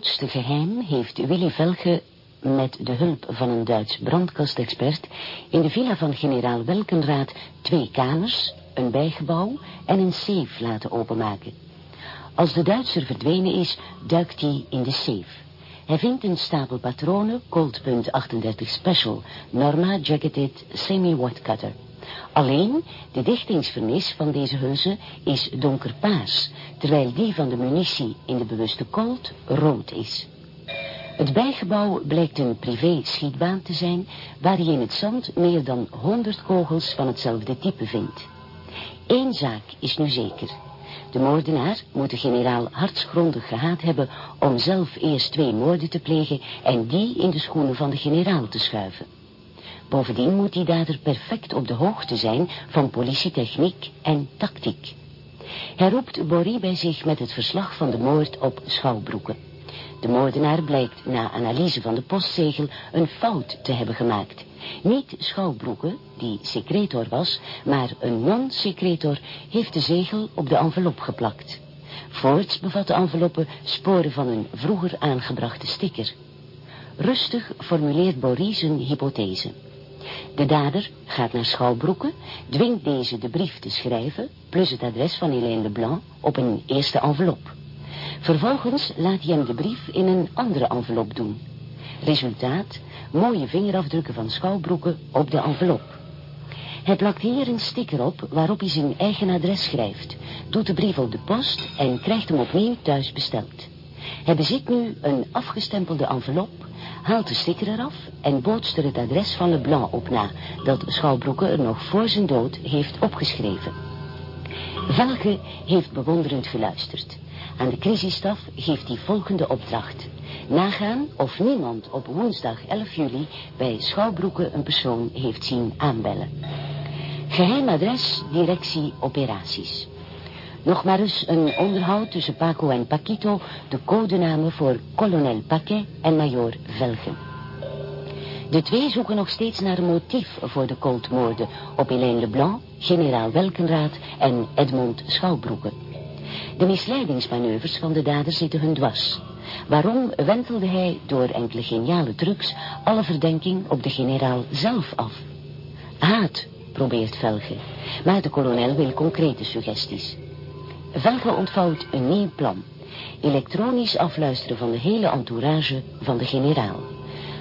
grootste geheim heeft Willy Velge met de hulp van een Duits brandkastexpert in de villa van generaal Welkenraad twee kamers, een bijgebouw en een safe laten openmaken. Als de Duitser verdwenen is, duikt hij in de safe. Hij vindt een stapel patronen, Colt .38 Special, Norma Jacketed Semi-Watt Cutter. Alleen, de dichtingsvernis van deze hulzen is donkerpaars, terwijl die van de munitie in de bewuste Colt rood is. Het bijgebouw blijkt een privé-schietbaan te zijn, waar je in het zand meer dan 100 kogels van hetzelfde type vindt. Eén zaak is nu zeker. De moordenaar moet de generaal hartsgrondig gehaat hebben om zelf eerst twee moorden te plegen en die in de schoenen van de generaal te schuiven. Bovendien moet die dader perfect op de hoogte zijn van politietechniek en tactiek. Hij roept Bory bij zich met het verslag van de moord op Schouwbroeken. De moordenaar blijkt na analyse van de postzegel een fout te hebben gemaakt. Niet Schouwbroeken, die secretor was, maar een non-secretor heeft de zegel op de envelop geplakt. Voorts bevat de enveloppe sporen van een vroeger aangebrachte sticker. Rustig formuleert Boris zijn hypothese. De dader gaat naar Schouwbroeken, dwingt deze de brief te schrijven, plus het adres van Hélène Leblanc, op een eerste envelop. Vervolgens laat hij hem de brief in een andere envelop doen. Resultaat, mooie vingerafdrukken van Schouwbroeken op de envelop. Hij plakt hier een sticker op waarop hij zijn eigen adres schrijft, doet de brief op de post en krijgt hem opnieuw thuis besteld. Hij bezit nu een afgestempelde envelop, haalt de sticker eraf en bootst er het adres van Leblanc op na, dat Schouwbroeken er nog voor zijn dood heeft opgeschreven. Velge heeft bewonderend geluisterd. Aan de crisisstaf geeft hij volgende opdracht. Nagaan of niemand op woensdag 11 juli bij Schouwbroeken een persoon heeft zien aanbellen. Geheim adres, directie, operaties. Nog maar eens een onderhoud tussen Paco en Paquito, de codenamen voor kolonel Paquet en major Velgen. De twee zoeken nog steeds naar een motief voor de Coltmoorden op Hélène Leblanc, generaal Welkenraad en Edmond Schouwbroeken. De misleidingsmanoeuvres van de dader zitten hun dwars. Waarom wentelde hij door enkele geniale trucs alle verdenking op de generaal zelf af? Haat, probeert Velge, maar de kolonel wil concrete suggesties. Velge ontvouwt een nieuw plan. Elektronisch afluisteren van de hele entourage van de generaal.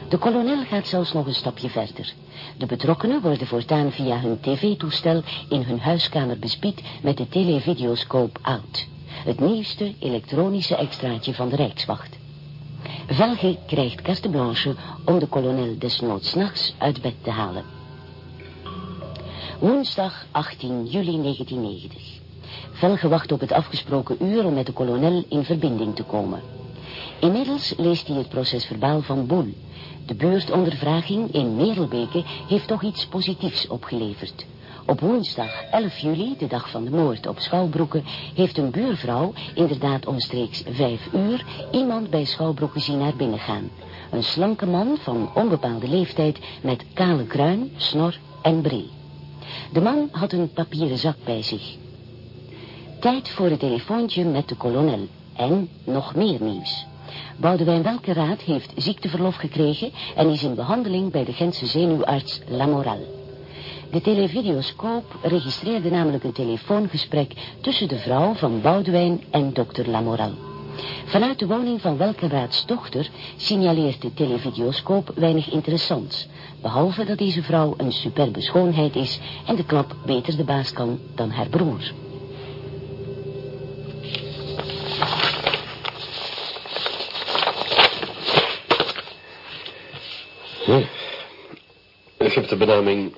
De kolonel gaat zelfs nog een stapje verder. De betrokkenen worden voortaan via hun tv-toestel in hun huiskamer bespied met de televideoscoop out. Het nieuwste elektronische extraatje van de Rijkswacht. Velge krijgt carte blanche om de kolonel desnoods nachts uit bed te halen. Woensdag 18 juli 1990. Velge wacht op het afgesproken uur om met de kolonel in verbinding te komen. Inmiddels leest hij het proces verbaal van Boel. De buurtondervraging in Merelbeke heeft toch iets positiefs opgeleverd. Op woensdag 11 juli, de dag van de moord op Schouwbroeken, heeft een buurvrouw inderdaad omstreeks vijf uur iemand bij Schouwbroeken zien naar binnen gaan. Een slanke man van onbepaalde leeftijd met kale kruin, snor en bril. De man had een papieren zak bij zich. Tijd voor het telefoontje met de kolonel. En nog meer nieuws. Boudewijn Welkeraad heeft ziekteverlof gekregen en is in behandeling bij de Gentse zenuwarts Lamoral. De televideoscoop registreerde namelijk een telefoongesprek tussen de vrouw van Boudewijn en dokter Lamoral. Vanuit de woning van Welkenraads dochter signaleert de televideoscoop weinig interessants, behalve dat deze vrouw een superbe schoonheid is en de klap beter de baas kan dan haar broer. Hebt de benaming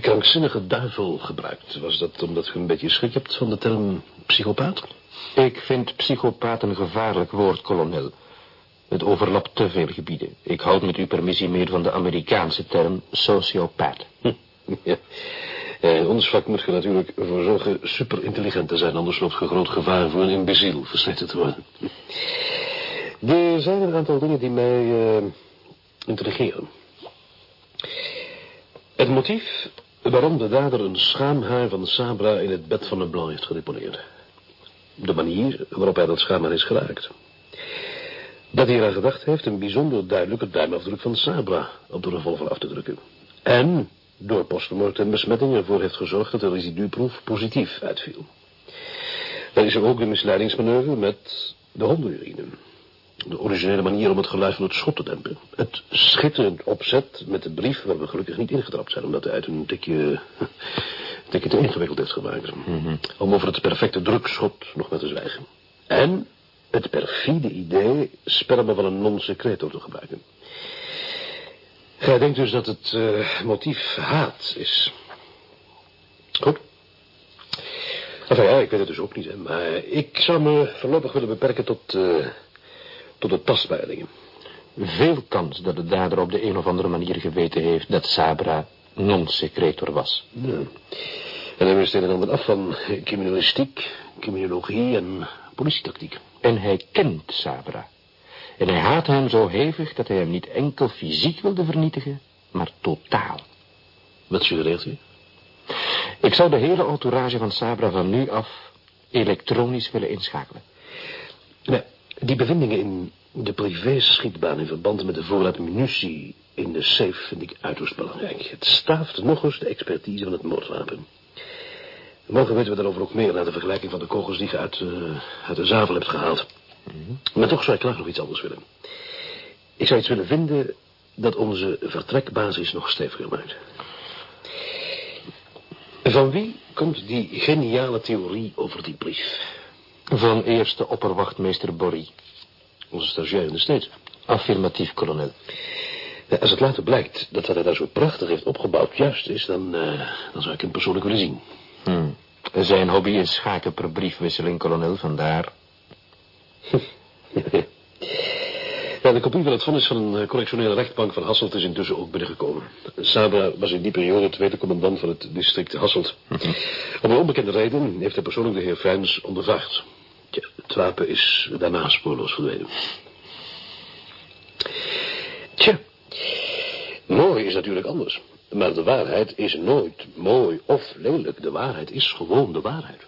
krankzinnige duivel gebruikt. Was dat omdat u een beetje schrik hebt van de term psychopaat? Ik vind psychopaat een gevaarlijk woord, kolonel. Het overlapt te veel gebieden. Ik houd met uw permissie meer van de Amerikaanse term sociopaat. Hm, ja. In ons vak moet je natuurlijk voor zorgen superintelligent te zijn, anders loopt je groot gevaar voor een imbeciel versleten te worden. Er zijn een aantal dingen die mij uh, intrigeren. Het motief waarom de dader een schaamhaar van Sabra in het bed van Leblanc heeft gedeponeerd. De manier waarop hij dat schaamhaar is geraakt. Dat hij eraan gedacht heeft een bijzonder duidelijke duimafdruk van Sabra op de revolver af te drukken. En door postmortem besmetting ervoor heeft gezorgd dat de residuproef positief uitviel. Dan is ook de misleidingsmanoeuvre met de hondenurine. De originele manier om het geluid van het schot te dempen. Het schitterend opzet met de brief waar we gelukkig niet ingetrapt zijn... omdat hij uit een tikje, een tikje te ingewikkeld heeft gemaakt. Mhm. Om over het perfecte drukschot nog maar te zwijgen. En het perfide idee sperma van een non-secreto te gebruiken. Gij denkt dus dat het uh, motief haat is. Goed. Enfin ja, ik weet het dus ook niet, hè, maar ik zou me voorlopig willen beperken tot, uh, tot de tastbare dingen. Veel kans dat de dader op de een of andere manier geweten heeft dat Sabra non-secretor was. Ja. En hij wist een en ander af van criminalistiek, criminologie en politietactiek. En hij kent Sabra. En hij haatte hem zo hevig dat hij hem niet enkel fysiek wilde vernietigen, maar totaal. Wat suggereert u? Ik zou de hele entourage van Sabra van nu af elektronisch willen inschakelen. Nee, die bevindingen in de privé-schietbaan in verband met de voorraad munitie in de safe vind ik uiterst belangrijk. Het staaft nog eens de expertise van het moordwapen. Morgen weten we daarover ook meer na de vergelijking van de kogels die je uit, uh, uit de zavel hebt gehaald. Mhm. Maar toch zou ik graag nog iets anders willen. Ik zou iets willen vinden dat onze vertrekbasis nog steviger maakt. Van wie komt die geniale theorie over die brief? Van eerste opperwachtmeester Borry. Onze stagiair in de States. Affirmatief, kolonel. Ja, als het later blijkt dat wat hij daar zo prachtig heeft opgebouwd juist is... dan, uh, dan zou ik hem persoonlijk willen zien. Hmm. Zijn hobby is schaken per briefwisseling, kolonel, vandaar... Ja, de kopie van het vonnis van een correctionele rechtbank van Hasselt is intussen ook binnengekomen. Sabra was in die periode tweede commandant van het district Hasselt. Om een onbekende reden heeft hij persoonlijk de heer Frijns ondervraagd. Het wapen is daarna spoorloos verdwenen. Tja, mooi is natuurlijk anders. Maar de waarheid is nooit mooi of lelijk. De waarheid is gewoon de waarheid.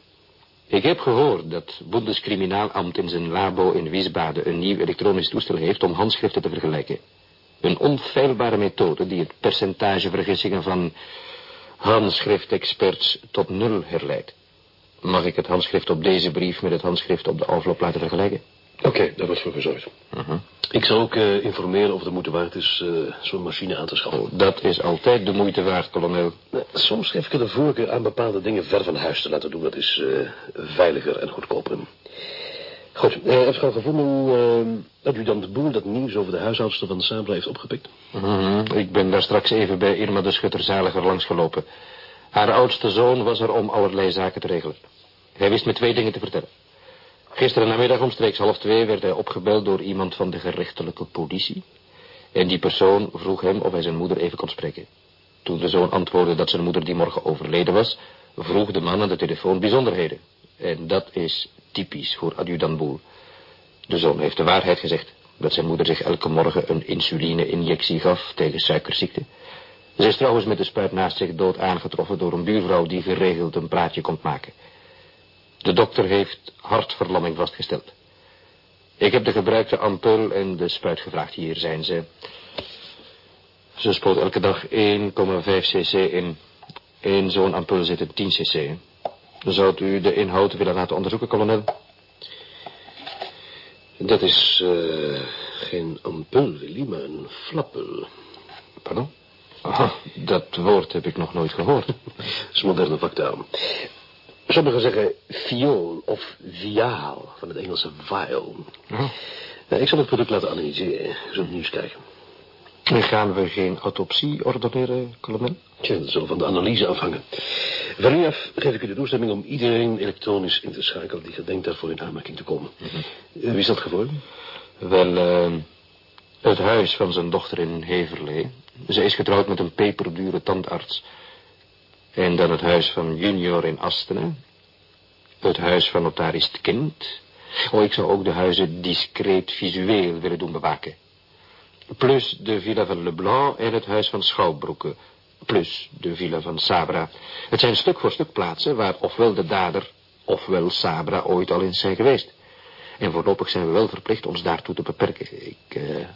Ik heb gehoord dat Bundeskriminaalamt in zijn labo in Wiesbaden een nieuw elektronisch toestel heeft om handschriften te vergelijken. Een onfeilbare methode die het percentage vergissingen van handschriftexperts tot nul herleidt. Mag ik het handschrift op deze brief met het handschrift op de envelop laten vergelijken? Oké, okay, daar wordt voor gezorgd. Uh -huh. Ik zal ook uh, informeren of het de moeite waard is uh, zo'n machine aan te schaffen. Oh, dat is altijd de moeite waard, kolonel. Soms geef ik de voorkeur aan bepaalde dingen ver van huis te laten doen. Dat is veiliger en goedkoper. Goed, uh, heb je al gevonden hoe adjudant de Boer dat nieuws over de huishoudster van Sabra heeft opgepikt? -huh. Ik ben daar straks even bij Irma de Schutter zaliger langsgelopen. Haar oudste zoon was er om allerlei zaken te regelen. Hij wist me twee dingen te vertellen. Gisteren namiddag omstreeks half twee werd hij opgebeld door iemand van de gerechtelijke politie. En die persoon vroeg hem of hij zijn moeder even kon spreken. Toen de zoon antwoordde dat zijn moeder die morgen overleden was, vroeg de man aan de telefoon bijzonderheden. En dat is typisch voor adjudant Boel. De zoon heeft de waarheid gezegd, dat zijn moeder zich elke morgen een insuline-injectie gaf tegen suikerziekte. Ze is trouwens met de spuit naast zich dood aangetroffen door een buurvrouw die geregeld een praatje komt maken. De dokter heeft hartverlamming vastgesteld. Ik heb de gebruikte ampul en de spuit gevraagd. Hier zijn ze. Ze spoot elke dag 1,5 cc in. In zo'n ampul zitten 10 cc. Zou u de inhoud willen laten onderzoeken, kolonel? Dat is uh, geen ampul, Willy, maar een flappel. Pardon? Oh, dat woord heb ik nog nooit gehoord. Dat is moderne vaktaal. Sommigen zeggen viool of viaal, van het Engelse vial. Oh. Ik zal het product laten analyseren. Je zult nu eens kijken. Gaan we geen autopsie ordoneren, kolonel? Tja, dat zal van de analyse afhangen. Van nu af geef ik u de toestemming om iedereen elektronisch in te schakelen... die gedenkt daarvoor in aanmerking te komen. Eh, wie is dat geworden? Wel, eh, het huis van zijn dochter in Heverlee. Ze is getrouwd met een peperdure tandarts. En dan het huis van junior in Astenen. Het huis van notaris kind. Oh, ik zou ook de huizen discreet visueel willen doen bewaken. Plus de villa van Leblanc en het huis van Schouwbroeken. Plus de villa van Sabra. Het zijn stuk voor stuk plaatsen waar ofwel de dader... ofwel Sabra ooit al eens zijn geweest. En voorlopig zijn we wel verplicht ons daartoe te beperken. Ik, uh,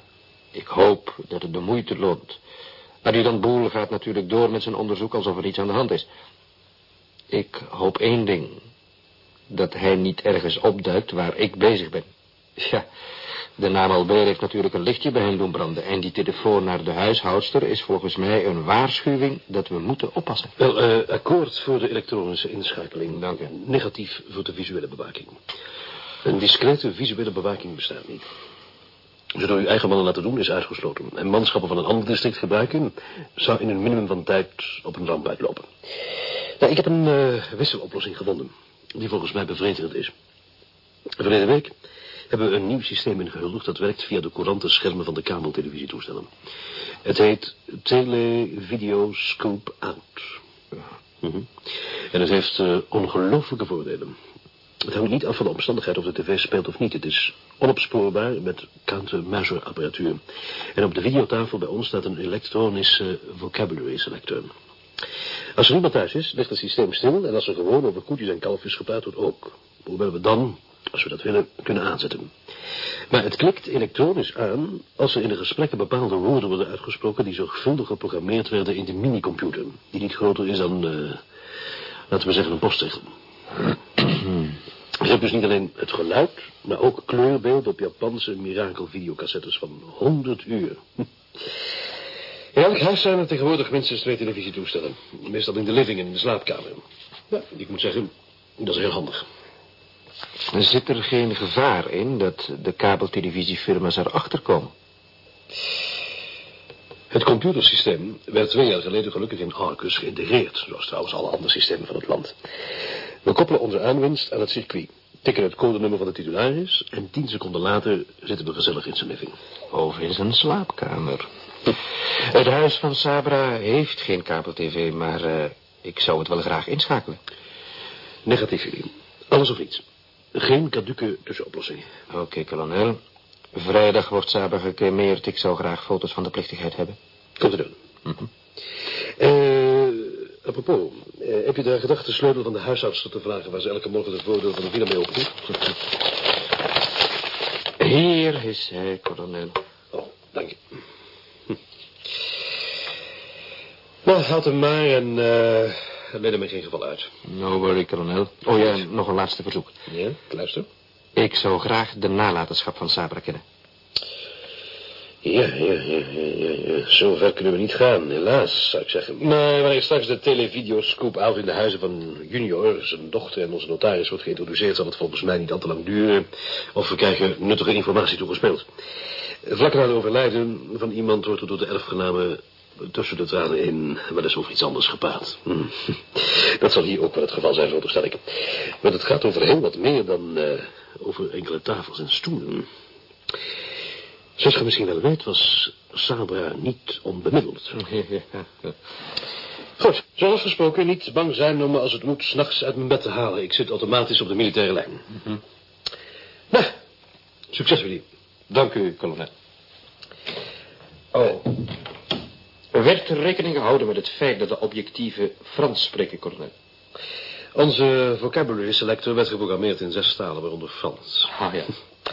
ik hoop dat het de moeite loont. Adjudant Boel gaat natuurlijk door met zijn onderzoek alsof er iets aan de hand is. Ik hoop één ding. Dat hij niet ergens opduikt waar ik bezig ben. Ja, de naam Albert heeft natuurlijk een lichtje bij hem doen branden. En die telefoon naar de huishoudster is volgens mij een waarschuwing dat we moeten oppassen. Wel, uh, akkoord voor de elektronische inschakeling. Dank u. Negatief voor de visuele bewaking. Een discrete visuele bewaking bestaat niet. Zo door uw eigen mannen laten doen is uitgesloten. En manschappen van een ander district gebruiken... zou in een minimum van tijd op een ramp uitlopen. Nou, ik heb een uh, wisseloplossing gevonden... die volgens mij bevredigend is. Verleden week hebben we een nieuw systeem ingehuldigd... dat werkt via de courante schermen van de kabeltelevisietoestellen. Het heet Televideo Scoop Out. -hmm. En het heeft uh, ongelooflijke voordelen. Het hangt niet af van de omstandigheid of de tv speelt of niet. Het is onopspoorbaar met counter-measure apparatuur. En op de videotafel bij ons staat een elektronische vocabulary selector. Als er niemand thuis is, ligt het systeem stil... en als er gewoon over koetjes en kalfjes gepraat wordt ook. Hoewel we dan, als we dat willen, kunnen aanzetten. Maar het klikt elektronisch aan als er in de gesprekken bepaalde woorden worden uitgesproken... die zorgvuldig geprogrammeerd werden in de minicomputer. Die niet groter is dan, uh, laten we zeggen, een postzegel. Je hebt dus niet alleen het geluid, maar ook kleurbeeld op Japanse mirakelvideocassettes van 100 uur. In elk huis zijn er tegenwoordig minstens twee televisietoestellen. Meestal in de living en in de slaapkamer. Ja, ik moet zeggen, dat is heel handig. Zit er geen gevaar in dat de kabeltelevisiefirma's erachter komen? Het computersysteem werd twee jaar geleden gelukkig in Arcus geïntegreerd. Zoals trouwens alle andere systemen van het land. We koppelen onze aanwinst aan het circuit. Tikken het codenummer van de titularis... en tien seconden later zitten we gezellig in zijn living. Of in zijn slaapkamer. Het huis van Sabra heeft geen kabel-tv, maar uh, ik zou het wel graag inschakelen. Negatief, jullie. Alles of niets. Geen caduke tussenoplossing. Oké, okay, kolonel. Vrijdag wordt Sabra gecremeerd. Ik zou graag foto's van de plichtigheid hebben. Komt u doen. Mm -hmm. uh, apropos, uh, heb je daar gedacht de sleutel van de huishoudster te vragen... waar ze elke morgen de voordeel van de villa mee opent? Hier is hij, kolonel. Oh, dank je. Hm. Nou, houd hem maar en uh, leid hem in geen geval uit. No worry, kolonel. Oh ja, nog een laatste verzoek. Ja, ik luister. Ik zou graag de nalatenschap van Sabra kennen. Ja, ja, ja, ja, ja. Zo ver kunnen we niet gaan, helaas, zou ik zeggen. Maar wanneer straks de televideoscoop out in de huizen van Junior, zijn dochter en onze notaris wordt geïntroduceerd, zal het volgens mij niet al te lang duren. Of we krijgen nuttige informatie toegespeeld. Vlak na het overlijden van iemand wordt er door de erfgenamen tussen de tranen in wel eens over iets anders gepraat. Hm. Dat zal hier ook wel het geval zijn, veronderstel ik. Maar het gaat over heel wat meer dan uh, over enkele tafels en stoelen. Zoals je misschien wel weet, was Sabra niet onbemiddeld. Goed, zoals gesproken, niet bang zijn om me als het moet s'nachts uit mijn bed te halen. Ik zit automatisch op de militaire lijn. Mm -hmm. Nou, succes jullie. Dank u, kolonel. Oh. Werd er rekening gehouden met het feit dat de objectieven Frans spreken, kolonel? Onze vocabulary selector werd geprogrammeerd in zes talen, waaronder Frans. Ah, ja.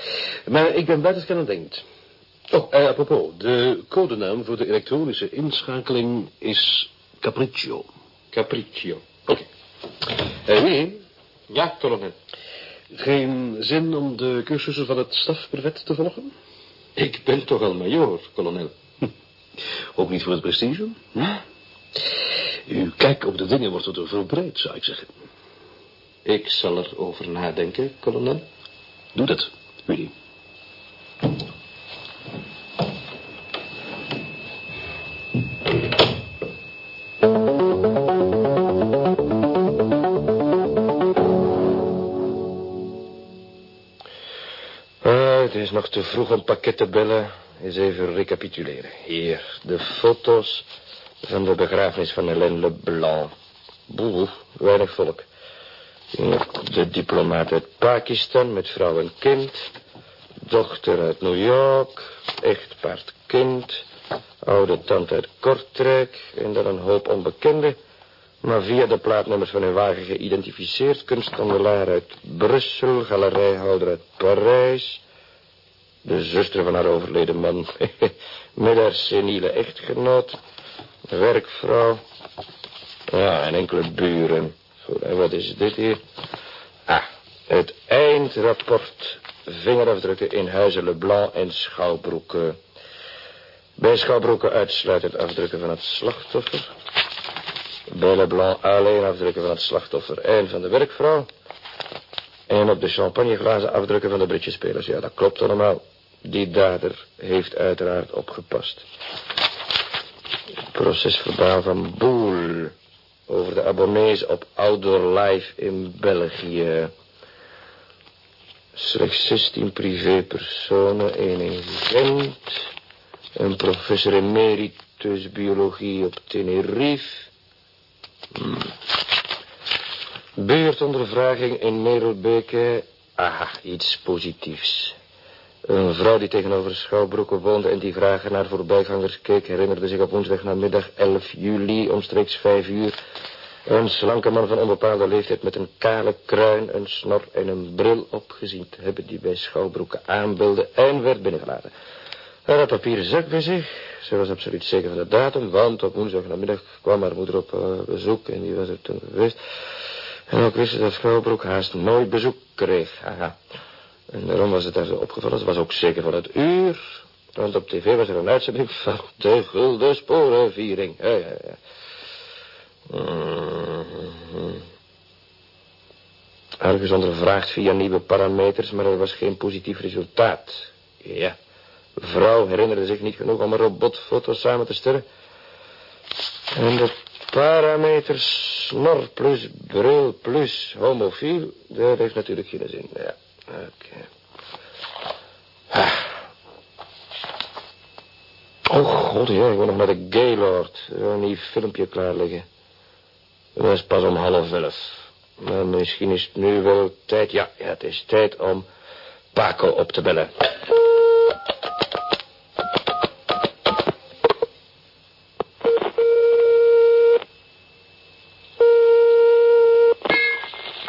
Maar ik ben dat het denkt. Oh, eh, apropos, de codenaam voor de elektronische inschakeling is Capriccio. Capriccio. Oké. Okay. Eh? Ja, kolonel. Geen zin om de cursussen van het stafbrevet te volgen? Ik ben toch al major, kolonel. Hm. Ook niet voor het prestige? Hm? Uw kijk op de dingen wordt er veel breed, zou ik zeggen. Ik zal erover nadenken, kolonel. Doe dat, Willy. Nog te vroeg om pakket te bellen. Eens even recapituleren. Hier, de foto's van de begrafenis van Hélène Leblanc. Boe, weinig volk. De diplomaat uit Pakistan met vrouw en kind. Dochter uit New York. Echtpaard kind. Oude tante uit Kortrijk. En dan een hoop onbekenden. Maar via de plaatnummers van hun wagen geïdentificeerd. Kunsthandelaar uit Brussel. Galerijhouder uit Parijs. De zuster van haar overleden man. Met haar seniele echtgenoot. Werkvrouw. Ja, en enkele buren. En wat is dit hier? Ah, het eindrapport vingerafdrukken in Huizen Leblanc en Schouwbroeken. Bij Schouwbroeken uitsluitend afdrukken van het slachtoffer. Bij Leblanc alleen afdrukken van het slachtoffer en van de werkvrouw. En op de champagneglazen afdrukken van de britjespelers. Ja, dat klopt allemaal. Die dader heeft uiteraard opgepast. Procesverbaal van Boel over de abonnees op Outdoor Life in België. Slechts 16 privépersonen, één Gent. Een professor emeritus biologie op Tenerife. Hmm. Buurtondervraging in Merelbeke. Aha, iets positiefs. Een vrouw die tegenover Schouwbroeken woonde en die vragen naar voorbijgangers keek... herinnerde zich op woensdag namiddag 11 juli omstreeks 5 uur... een slanke man van onbepaalde leeftijd met een kale kruin, een snor en een bril opgezien te hebben... die bij Schouwbroeken aanbelde en werd binnengelaten. Hij had papieren zak bij zich. Ze was absoluut zeker van de datum, want op woensdag namiddag kwam haar moeder op uh, bezoek en die was er toen geweest. En ook wist ze dat Schouwbroek haast nooit bezoek kreeg. Aha. En daarom was het daar zo opgevallen. Ze was ook zeker van het uur. Want op tv was er een uitzending van de Gulden Sporenviering. Ja, ja, ja. Mm via nieuwe parameters, maar er was geen positief resultaat. Ja. Vrouw herinnerde zich niet genoeg om een robotfoto samen te stellen. En de parameters snor plus bril plus homofiel, dat heeft natuurlijk geen zin. Ja. Oké. Okay. Ah. Oh, god, ja, ik moet nog naar de Gaylord. Een nieuw filmpje klaar liggen. Dat is pas om half elf. Maar misschien is het nu wel tijd... Ja, ja, het is tijd om Paco op te bellen.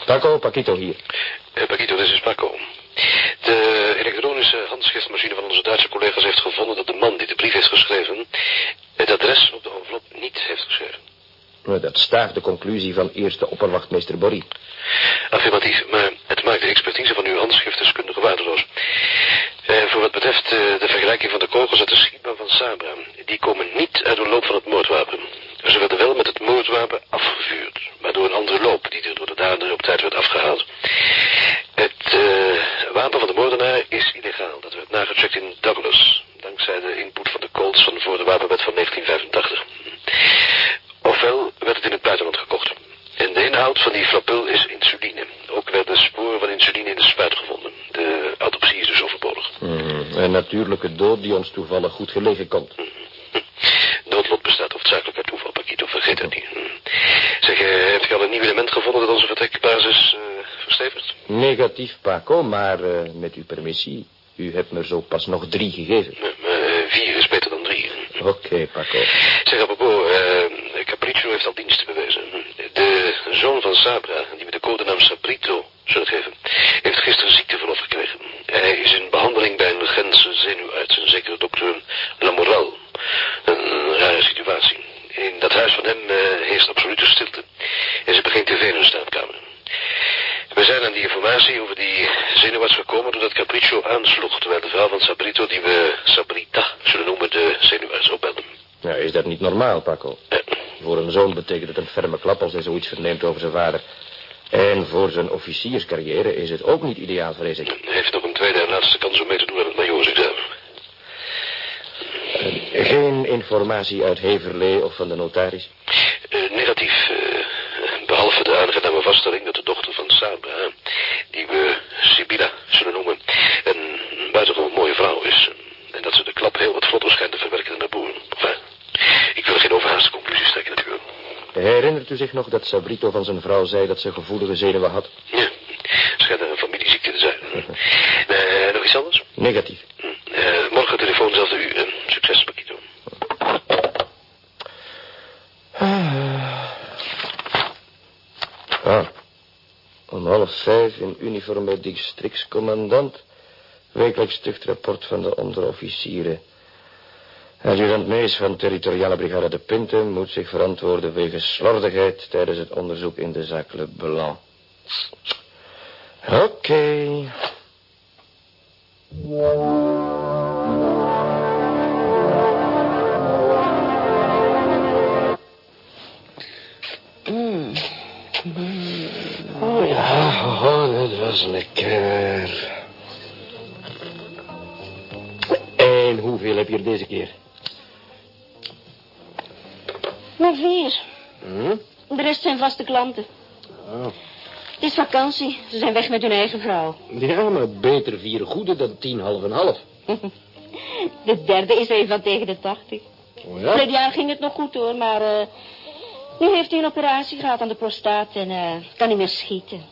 Paco, Paquito hier. Uh, Paquito, dit is Paco. De elektronische handschriftmachine van onze Duitse collega's heeft gevonden dat de man die de brief heeft geschreven... het adres op de envelop niet heeft geschreven. Dat staagt de conclusie van eerste opperwachtmeester Borrie. Affirmatief, maar het maakt de expertise van uw handschriftdeskundige waardeloos. Eh, voor wat betreft uh, de vergelijking van de kogels uit de schietbaan van Sabra... die komen niet uit de loop van het moordwapen. Ze werden wel met het moordwapen afgevuurd, maar door een andere loop die er door de dader op tijd werd afgehaald. Het uh, wapen van de moordenaar is illegaal. Nagecheckt in Douglas, dankzij de input van de codes van voor de wapenwet van 1985. Ofwel werd het in het buitenland gekocht. En de inhoud van die flapul is insuline. Ook werden sporen van insuline in de spuit gevonden. De autopsie is dus overbodig. Mm, een natuurlijke dood die ons toevallig goed gelegen komt. Mm. Doodlot bestaat hoofdzakelijk uit toeval, Paquito. Vergeet dat niet. Zeg, uh, heb je al een nieuw element gevonden dat onze vertrekbasis uh, verstevigt? Negatief, Paco, maar uh, met uw permissie. U hebt me zo pas nog drie gegeven. vier is beter dan drie. Oké, okay, Paco. Zeg, apropos, Capriccio heeft al diensten bewezen. De zoon van Sabra, die met de codenaam Sabrito zullen geven, heeft gisteren ziekteverlof gekregen. Hij is in behandeling bij een Gentse zenuwarts, een zekere dokter Lamoral. Een rare situatie. In dat huis van hem uh, heerst absolute stilte. En ze begint tv in hun slaapkamer. We zijn aan die informatie over die zenuwarts gekomen doordat Capriccio aansloeg... terwijl de vrouw van Sabrito, die we Sabrita zullen noemen, de zenuwarts opbelde. Ja, is dat niet normaal, Paco? Ja. Voor een zoon betekent het een ferme klap als hij zoiets verneemt over zijn vader. En voor zijn officierscarrière is het ook niet ideaal, vrees ik. Hij heeft nog een tweede en laatste kans om mee te doen aan het majoorsexamen. Uh, geen informatie uit Heverlee of van de notaris? Uh, negatief. Uh, behalve de aangename vaststelling dat de dochter van Sabra, die we Sibylla zullen noemen, een buitengewoon mooie vrouw is. En dat ze de klap heel wat vlotter schijnt te verwerken dan de boer. Enfin, ik wil geen overhaaste conclusies trekken natuurlijk. Herinnert u zich nog dat Sabrito van zijn vrouw zei dat ze gevoelige zenuwen had? Ja, schijnt een familieziekte te zijn. uh, nog iets anders? Negatief. Uh, morgen telefoon zelfde u. Uh, succes, Paquito. Ah. Om half vijf in uniform bij districtscommandant. Wekelijks tuchtrapport van de onderofficieren. Adjudant Mees van territoriale brigade de Pinten moet zich verantwoorden wegens slordigheid tijdens het onderzoek in de zaak Le Blanc. Oké. Okay. Oh ja, oh, dat was lekker. En hoeveel heb je er deze keer? Vier. Hm? De rest zijn vaste klanten. Oh. Het is vakantie. Ze zijn weg met hun eigen vrouw. Ja, maar beter vier goede dan tien half en half. De derde is een van tegen de tachtig. Oh Vorig jaar ging het nog goed hoor, maar uh, nu heeft hij een operatie gehad aan de prostaat en uh, kan niet meer schieten.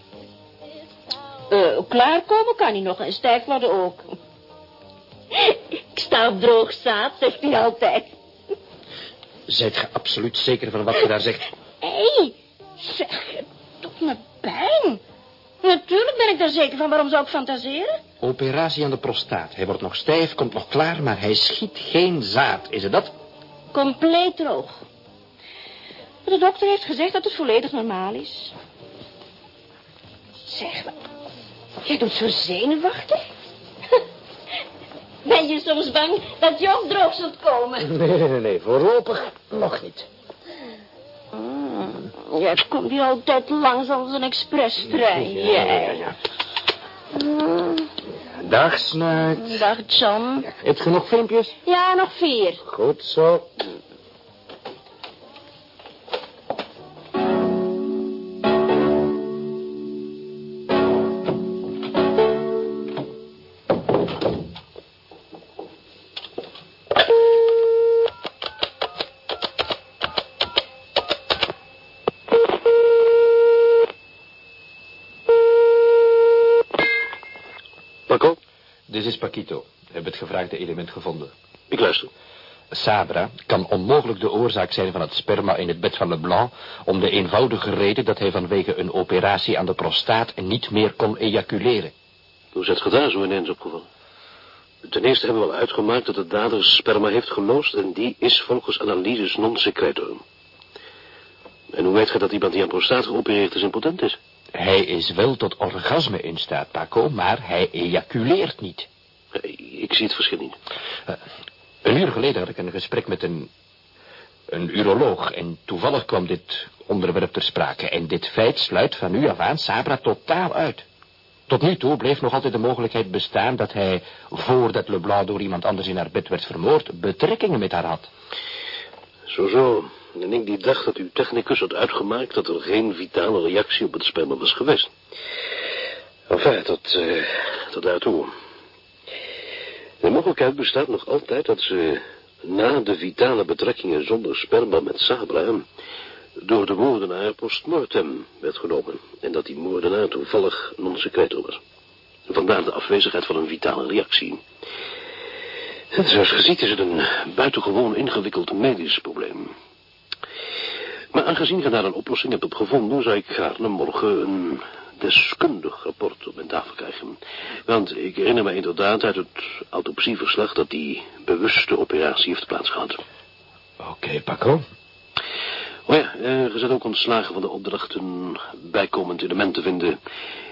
Uh, klaarkomen kan hij nog en sterk worden ook. Ik sta op droog zaad, zegt hij altijd. Zijt je absoluut zeker van wat je daar zegt? Hé, hey, zeg, het doet me pijn. Natuurlijk ben ik daar zeker van. Waarom zou ik fantaseren? Operatie aan de prostaat. Hij wordt nog stijf, komt nog klaar, maar hij schiet geen zaad. Is het dat? Compleet droog. De dokter heeft gezegd dat het volledig normaal is. Zeg, maar, jij doet zo zenuwachtig. Ben je soms bang dat je ook droog zult komen? Nee, nee, nee, voorlopig nog niet. Mm, jij komt hier altijd langs als een expresstrein. Ja, ja, ja. Mm. Dag, Snuit. Dag, John. Heb je nog filmpjes? Ja, nog vier. Goed zo. Marco, Dit is Paquito. Heb het gevraagde element gevonden. ik luister. Sabra kan onmogelijk de oorzaak zijn van het sperma in het bed van Leblanc... om de eenvoudige reden dat hij vanwege een operatie aan de prostaat niet meer kon ejaculeren. Hoe is het gedaan zo ineens opgevallen? Ten eerste hebben we al uitgemaakt dat de dader sperma heeft geloosd... en die is volgens analyses non secretor. En hoe weet je dat iemand die aan prostaat geopereerd is impotent is? Hij is wel tot orgasme in staat, Paco, maar hij ejaculeert niet. Ik zie het verschil niet. Een uur geleden had ik een gesprek met een, een uroloog... en toevallig kwam dit onderwerp ter sprake... en dit feit sluit van nu af aan Sabra totaal uit. Tot nu toe bleef nog altijd de mogelijkheid bestaan... dat hij, voordat Leblanc door iemand anders in haar bed werd vermoord... betrekkingen met haar had. Zo, zo. En ik die dacht dat uw technicus had uitgemaakt... dat er geen vitale reactie op het sperma was geweest. Enfin, tot, uh, tot daartoe. De mogelijkheid bestaat nog altijd dat ze... na de vitale betrekkingen zonder sperma met Sabra... door de moordenaar postmortem werd genomen... en dat die moordenaar toevallig non-secretor was. Vandaar de afwezigheid van een vitale reactie... Zoals je ziet is het een buitengewoon ingewikkeld medisch probleem. Maar aangezien je daar een oplossing hebt op gevonden... zou ik graag morgen een deskundig rapport op mijn tafel krijgen. Want ik herinner me inderdaad uit het autopsieverslag... dat die bewuste operatie heeft plaatsgehad. Oké, okay, Paco. Oh ja, je zet ook ontslagen van de opdracht een bijkomend element te vinden.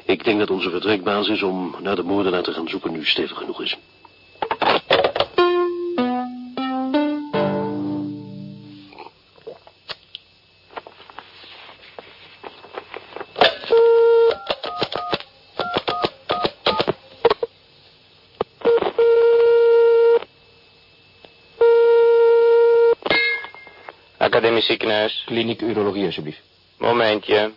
Ik denk dat onze vertrekbasis om naar de moordenaar te gaan zoeken nu stevig genoeg is. Academisch ziekenhuis. Kliniek urologie, alsjeblieft. Momentje.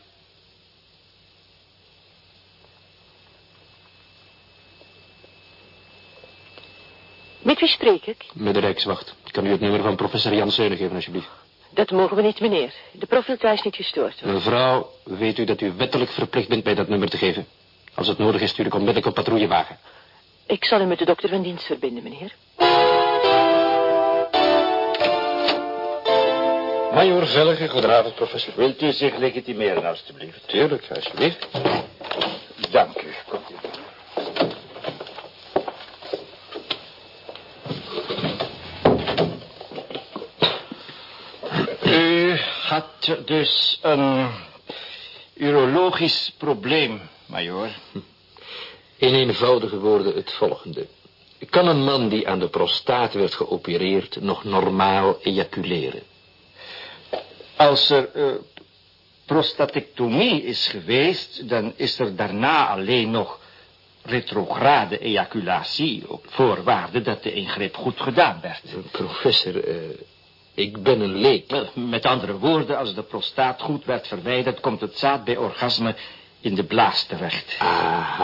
Met wie spreek ik? Met de Rijkswacht. Kan u het nummer van professor Jan Seunen geven, alsjeblieft? Dat mogen we niet, meneer. De profielta is niet gestoord. Mevrouw, weet u dat u wettelijk verplicht bent bij dat nummer te geven? Als het nodig is, stuur ik onmiddellijk een patrouillewagen. Ik zal u met de dokter van dienst verbinden, meneer. Major Velge, goedenavond, professor. Wilt u zich legitimeren, alstublieft? Tuurlijk, alsjeblieft. Dank u. Komt u. U had dus een urologisch probleem, major. In eenvoudige woorden het volgende. Kan een man die aan de prostaat werd geopereerd nog normaal ejaculeren? Als er eh, prostatectomie is geweest, dan is er daarna alleen nog retrograde ejaculatie, op voorwaarde dat de ingreep goed gedaan werd. Professor, eh, ik ben een leek. Met andere woorden, als de prostaat goed werd verwijderd, komt het zaad bij orgasme in de blaas terecht. Ah,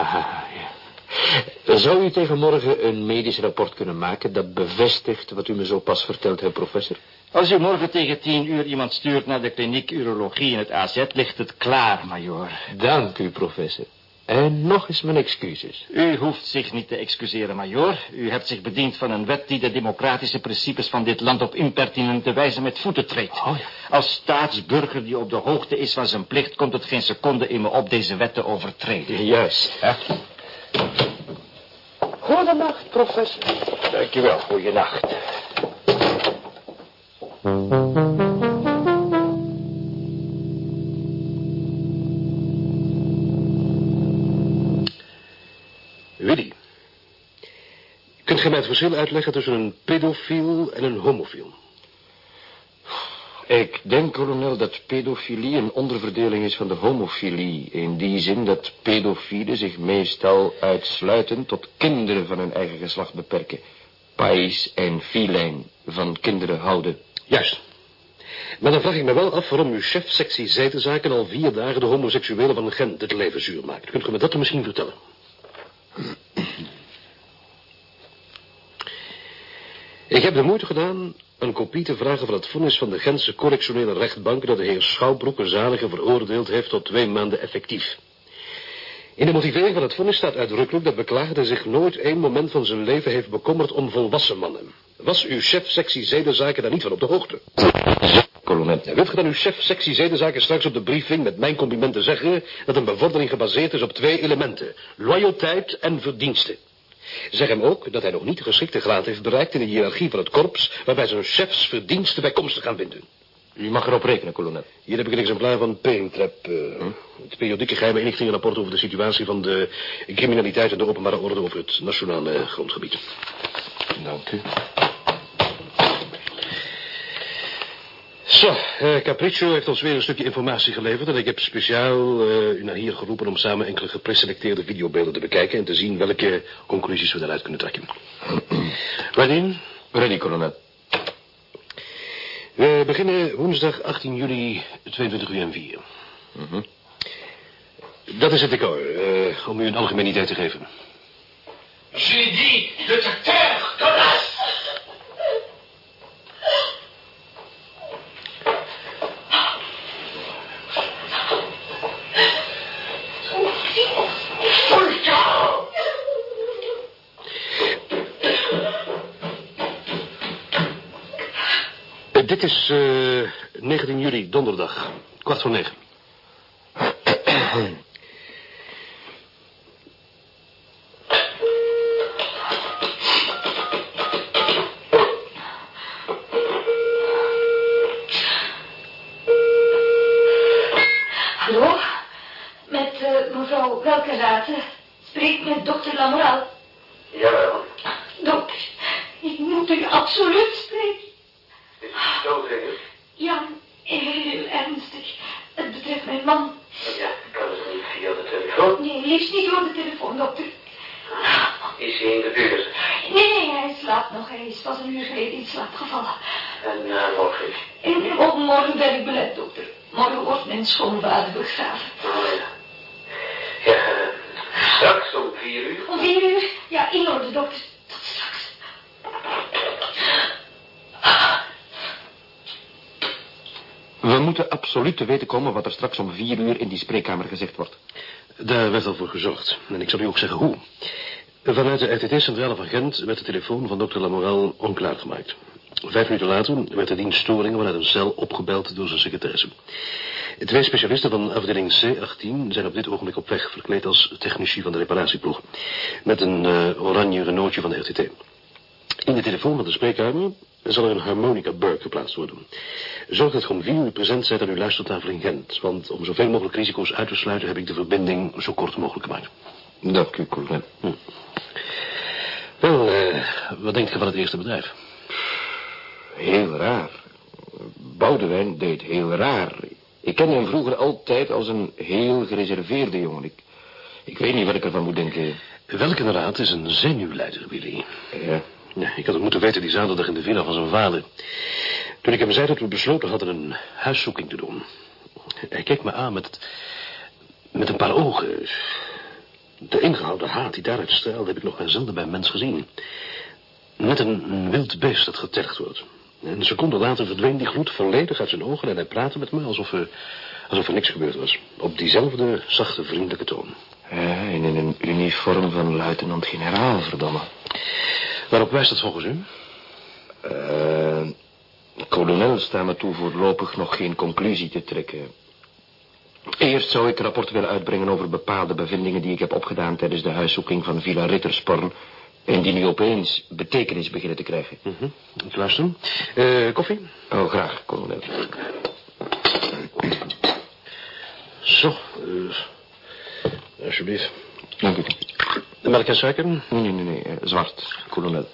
ja. Zou u tegen morgen een medisch rapport kunnen maken dat bevestigt wat u me zo pas verteld hebt, professor? Als u morgen tegen tien uur iemand stuurt naar de kliniek urologie in het AZ, ligt het klaar, major. Dank u, professor. En nog eens mijn excuses. U hoeft zich niet te excuseren, major. U hebt zich bediend van een wet die de democratische principes van dit land op impertinente wijze met voeten treedt. Oh, ja. Als staatsburger die op de hoogte is van zijn plicht, komt het geen seconde in me op deze wet te overtreden. Juist. Hè? Goedenacht, professor. Dankjewel, goedenacht. Willy, kunt gij mij het verschil uitleggen tussen een pedofiel en een homofiel? Ik denk, kolonel, dat pedofilie een onderverdeling is van de homofilie. In die zin dat pedofielen zich meestal uitsluitend tot kinderen van hun eigen geslacht beperken. Pais en filijn van kinderen houden. Juist. Maar dan vraag ik me wel af waarom uw chef sectie zijdezaken al vier dagen de homoseksuelen van Gent het leven zuur maakt. Kunt u me dat misschien vertellen? Ik heb de moeite gedaan een kopie te vragen van het vonnis van de Gentse correctionele rechtbank dat de heer Schouwbroek een zalige veroordeeld heeft tot twee maanden effectief. In de motivering van het vonnis staat uitdrukkelijk dat beklaagde zich nooit één moment van zijn leven heeft bekommerd om volwassen mannen. Was uw chef sectie zedenzaken daar niet van op de hoogte? Kolonel. En wilt ge dan uw chef sectie zedenzaken straks op de briefing met mijn complimenten zeggen dat een bevordering gebaseerd is op twee elementen, loyaliteit en verdiensten. Zeg hem ook dat hij nog niet de geschikte graad heeft bereikt in de hiërarchie van het korps, waarbij zijn chefs verdiensten bijkomstig gaan vinden. U mag erop rekenen, kolonel. Hier heb ik een exemplaar van Paintrap, eh, het periodieke geheime inlichtingenrapport over de situatie van de criminaliteit en de openbare orde over het nationale grondgebied. Dank u. Zo, eh, Capriccio heeft ons weer een stukje informatie geleverd... en ik heb speciaal eh, u naar hier geroepen om samen enkele gepreselecteerde videobeelden te bekijken... en te zien welke conclusies we daaruit kunnen trekken. Ready? Ready, kolonel. We beginnen woensdag 18 juli, 22 uur en 4. Mhm. Dat is het decor, eh, om u een algemeen idee te geven. Julie, de docteur, dit is eh 19 juli, donderdag, kwart voor negen. We moeten absoluut te weten komen wat er straks om vier uur in die spreekkamer gezegd wordt. Daar werd al voor gezorgd. En ik zal u ook zeggen hoe. Vanuit de RTT-centrale van Gent werd de telefoon van dokter Lamoral onklaar gemaakt. Vijf minuten later werd de dienst storingen vanuit een cel opgebeld door zijn secretaresse. Twee specialisten van afdeling C18 zijn op dit ogenblik op weg, verkleed als technici van de reparatieploeg. Met een uh, oranje Renaultje van de RTT. In de telefoon van de spreekkamer zal er een harmonica Burke geplaatst worden. Zorg dat je om vier uur present bent aan uw luistertafel in Gent. Want om zoveel mogelijk risico's uit te sluiten heb ik de verbinding zo kort mogelijk gemaakt. Dank u, kolonel. Hm. Wel, uh, wat denkt u van het eerste bedrijf? Heel raar. Boudewijn deed heel raar. Ik kende hem vroeger altijd als een heel gereserveerde jongen. Ik, ik weet niet wat ik ervan moet denken. Welke raad is een zenuwleider, Willy? Ja. Ik had het moeten weten die zaterdag in de villa van zijn vader. Toen ik hem zei dat we besloten hadden een huiszoeking te doen. Hij keek me aan met, met een paar ogen. De ingehouden haat die daaruit straalde heb ik nog maar zelden bij een mens gezien. Net een, wild beest dat getergd wordt. En een seconde later verdween die gloed volledig uit zijn ogen... en hij praatte met me alsof er, alsof er niks gebeurd was. Op diezelfde zachte, vriendelijke toon. Ja, in een uniform van luitenant-generaal, verdomme. Waarop wijst dat volgens u? Uh, kolonel, sta me toe voorlopig nog geen conclusie te trekken. Eerst zou ik rapport willen uitbrengen over bepaalde bevindingen... die ik heb opgedaan tijdens de huiszoeking van Villa Rittersporn... En die nu opeens betekenis beginnen te krijgen. Mm -hmm. Ik luister. Uh, koffie? Oh, graag, kolonel. Zo, uh, alsjeblieft. Dank u. Melk en suiker? Nee, nee, nee, nee. Uh, zwart, kolonel.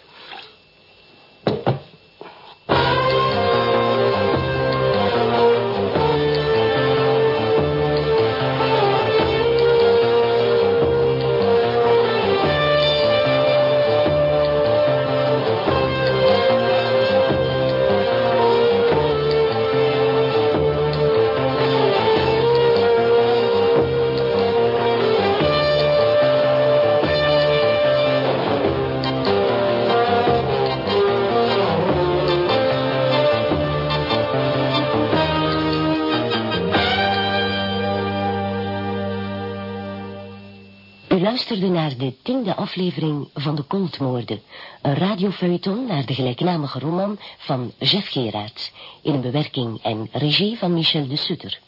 Luisterde naar de tiende aflevering van De Koltmoorden. Een radiofeuilleton naar de gelijknamige roman van Jeff Gerards. In een bewerking en regie van Michel de Sutter.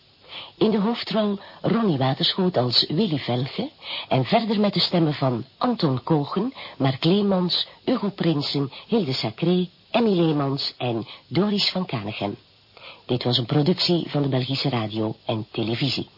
In de hoofdrol Ronnie Waterschoot als Willy Velge. En verder met de stemmen van Anton Kogen, Mark Leemans, Hugo Prinsen, Hilde Sacré, Emmy Leemans en Doris van Kanegem. Dit was een productie van de Belgische Radio en Televisie.